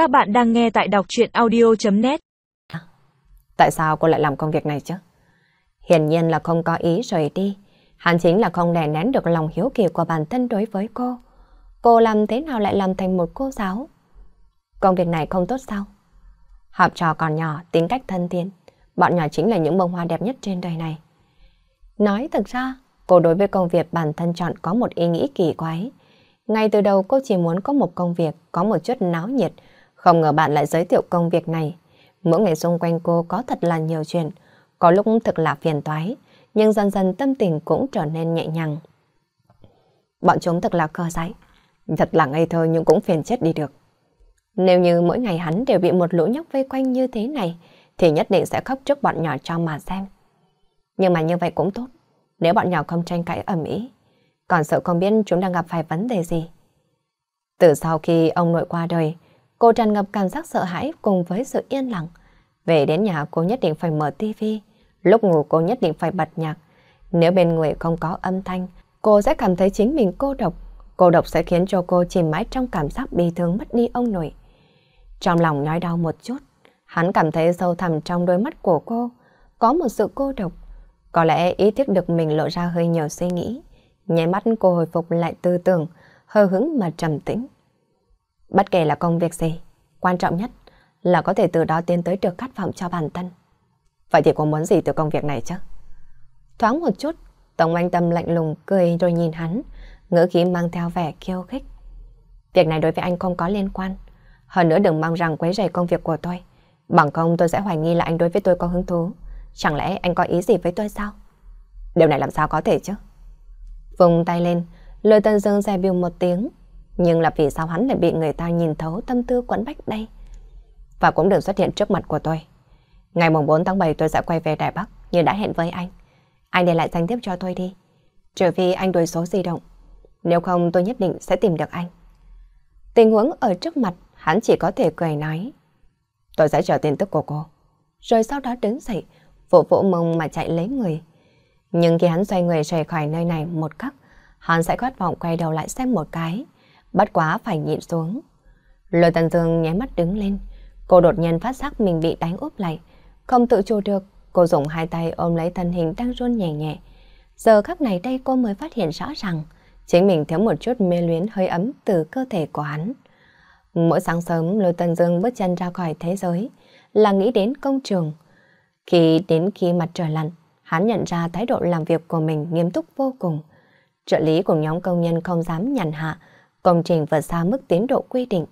Các bạn đang nghe tại đọc chuyện audio.net Tại sao cô lại làm công việc này chứ? Hiển nhiên là không có ý rời đi. Hắn chính là không đè nén được lòng hiếu kỳ của bản thân đối với cô. Cô làm thế nào lại làm thành một cô giáo? Công việc này không tốt sao? Học trò còn nhỏ, tính cách thân thiện. Bọn nhỏ chính là những bông hoa đẹp nhất trên đời này. Nói thực ra, cô đối với công việc bản thân chọn có một ý nghĩ kỳ quái. Ngay từ đầu cô chỉ muốn có một công việc, có một chút náo nhiệt. Không ngờ bạn lại giới thiệu công việc này. Mỗi ngày xung quanh cô có thật là nhiều chuyện. Có lúc thực là phiền toái, nhưng dần dần tâm tình cũng trở nên nhẹ nhàng. Bọn chúng thật là cơ dại. Thật là ngây thơ nhưng cũng phiền chết đi được. Nếu như mỗi ngày hắn đều bị một lũ nhóc vây quanh như thế này, thì nhất định sẽ khóc trước bọn nhỏ cho mà xem. Nhưng mà như vậy cũng tốt, nếu bọn nhỏ không tranh cãi ẩm ý, còn sợ không biết chúng đang gặp phải vấn đề gì. Từ sau khi ông nội qua đời, cô tràn ngập cảm giác sợ hãi cùng với sự yên lặng. Về đến nhà cô nhất định phải mở tivi, lúc ngủ cô nhất định phải bật nhạc. Nếu bên người không có âm thanh, cô sẽ cảm thấy chính mình cô độc. Cô độc sẽ khiến cho cô chìm mãi trong cảm giác bi thương mất đi ông nội. Trong lòng nói đau một chút, hắn cảm thấy sâu thẳm trong đôi mắt của cô, có một sự cô độc. Có lẽ ý thức được mình lộ ra hơi nhiều suy nghĩ. Nháy mắt cô hồi phục lại tư tưởng, hờ hứng mà trầm tĩnh. Bất kể là công việc gì, quan trọng nhất là có thể từ đó tiến tới được khát vọng cho bản thân. Vậy thì cô muốn gì từ công việc này chứ? Thoáng một chút, Tổng Anh Tâm lạnh lùng cười rồi nhìn hắn, ngữ khí mang theo vẻ khiêu khích. Việc này đối với anh không có liên quan. Hơn nữa đừng mong rằng quấy rầy công việc của tôi. Bằng không tôi sẽ hoài nghi là anh đối với tôi có hứng thú. Chẳng lẽ anh có ý gì với tôi sao? Điều này làm sao có thể chứ? Vùng tay lên, lời tân dương xe biêu một tiếng. Nhưng là vì sao hắn lại bị người ta nhìn thấu tâm tư quẫn bách đây? Và cũng đừng xuất hiện trước mặt của tôi. Ngày mùng 4 tháng 7 tôi sẽ quay về Đài Bắc như đã hẹn với anh. Anh để lại danh tiếp cho tôi đi. Trừ phi anh đổi số di động. Nếu không tôi nhất định sẽ tìm được anh. Tình huống ở trước mặt hắn chỉ có thể cười nói. Tôi sẽ chờ tin tức của cô. Rồi sau đó đứng dậy, vỗ vỗ mông mà chạy lấy người. Nhưng khi hắn xoay người rời khỏi nơi này một khắc, hắn sẽ khát vọng quay đầu lại xem một cái. Bất quá phải nhịn xuống. Lôi Tần Dương nháy mắt đứng lên. Cô đột nhiên phát giác mình bị đánh úp lại. Không tự chủ được, cô dùng hai tay ôm lấy thân hình đang run nhẹ nhẹ. Giờ khắc này đây cô mới phát hiện rõ ràng chính mình thiếu một chút mê luyến hơi ấm từ cơ thể của hắn. Mỗi sáng sớm Lôi Tần Dương bước chân ra khỏi thế giới là nghĩ đến công trường. Khi đến khi mặt trời lặn, hắn nhận ra thái độ làm việc của mình nghiêm túc vô cùng. Trợ lý của nhóm công nhân không dám nhàn hạ, công trình vượt xa mức tiến độ quy định.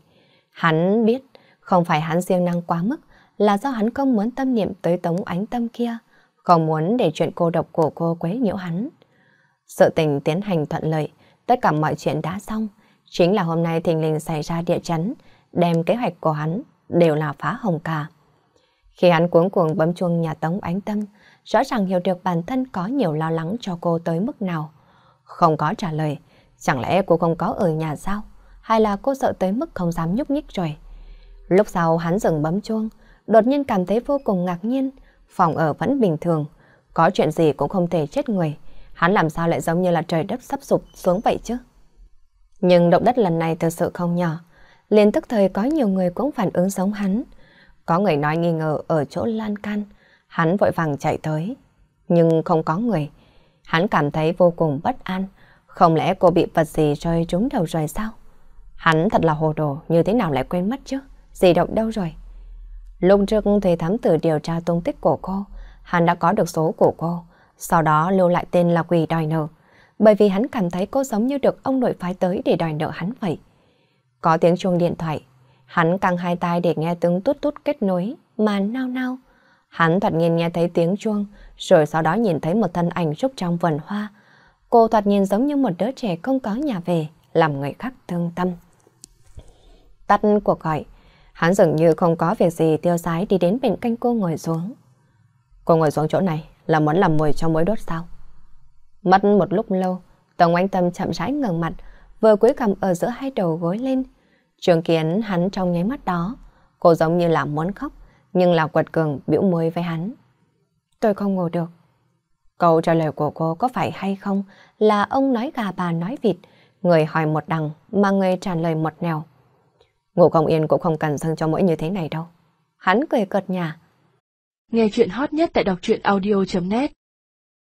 Hắn biết không phải hắn siêng năng quá mức, là do hắn không muốn tâm niệm tới tống ánh tâm kia, không muốn để chuyện cô độc của cô quấy nhiễu hắn. Sự tình tiến hành thuận lợi, tất cả mọi chuyện đã xong. Chính là hôm nay thình lình xảy ra địa chấn, đem kế hoạch của hắn đều là phá hồng cả. Khi hắn cuống cuồng bấm chuông nhà tống ánh tâm, rõ ràng hiểu được bản thân có nhiều lo lắng cho cô tới mức nào. Không có trả lời, chẳng lẽ cô không có ở nhà sao? Hay là cô sợ tới mức không dám nhúc nhích rồi? Lúc sau hắn dừng bấm chuông, đột nhiên cảm thấy vô cùng ngạc nhiên, phòng ở vẫn bình thường, có chuyện gì cũng không thể chết người. Hắn làm sao lại giống như là trời đất sắp sụp xuống vậy chứ? Nhưng động đất lần này thực sự không nhỏ. liền tức thời có nhiều người cũng phản ứng giống hắn. Có người nói nghi ngờ ở chỗ lan can. Hắn vội vàng chạy tới. Nhưng không có người. Hắn cảm thấy vô cùng bất an. Không lẽ cô bị vật gì rơi trúng đầu rồi sao? Hắn thật là hồ đồ, như thế nào lại quên mất chứ? Di động đâu rồi? Lúc trước thuê thám tử điều tra tung tích của cô, hắn đã có được số của cô, sau đó lưu lại tên là quỷ đòi nợ, bởi vì hắn cảm thấy cô giống như được ông nội phái tới để đòi nợ hắn vậy. Có tiếng chuông điện thoại, hắn căng hai tay để nghe tiếng tút tút kết nối, mà nao nao. Hắn thoạt nhìn nghe thấy tiếng chuông, rồi sau đó nhìn thấy một thân ảnh rúc trong vườn hoa. Cô thoạt nhìn giống như một đứa trẻ không có nhà về, làm người khác thương tâm. Tắt cuộc gọi, hắn dường như không có việc gì tiêu sái đi đến bên cạnh cô ngồi xuống. Cô ngồi xuống chỗ này là muốn làm mồi cho mối đốt sao? Mất một lúc lâu, Tổng Anh Tâm chậm rãi ngẩng mặt, vừa cúi cầm ở giữa hai đầu gối lên. Trường kiến hắn trong nháy mắt đó, cô giống như là muốn khóc, nhưng là quật cường biểu môi với hắn. Tôi không ngủ được. Câu trả lời của cô có phải hay không là ông nói gà bà nói vịt, người hỏi một đằng mà người trả lời một nẻo. Ngủ không yên cũng không cần dâng cho mỗi như thế này đâu. Hắn cười cợt nhà. Nghe chuyện hot nhất tại đọc truyện audio.net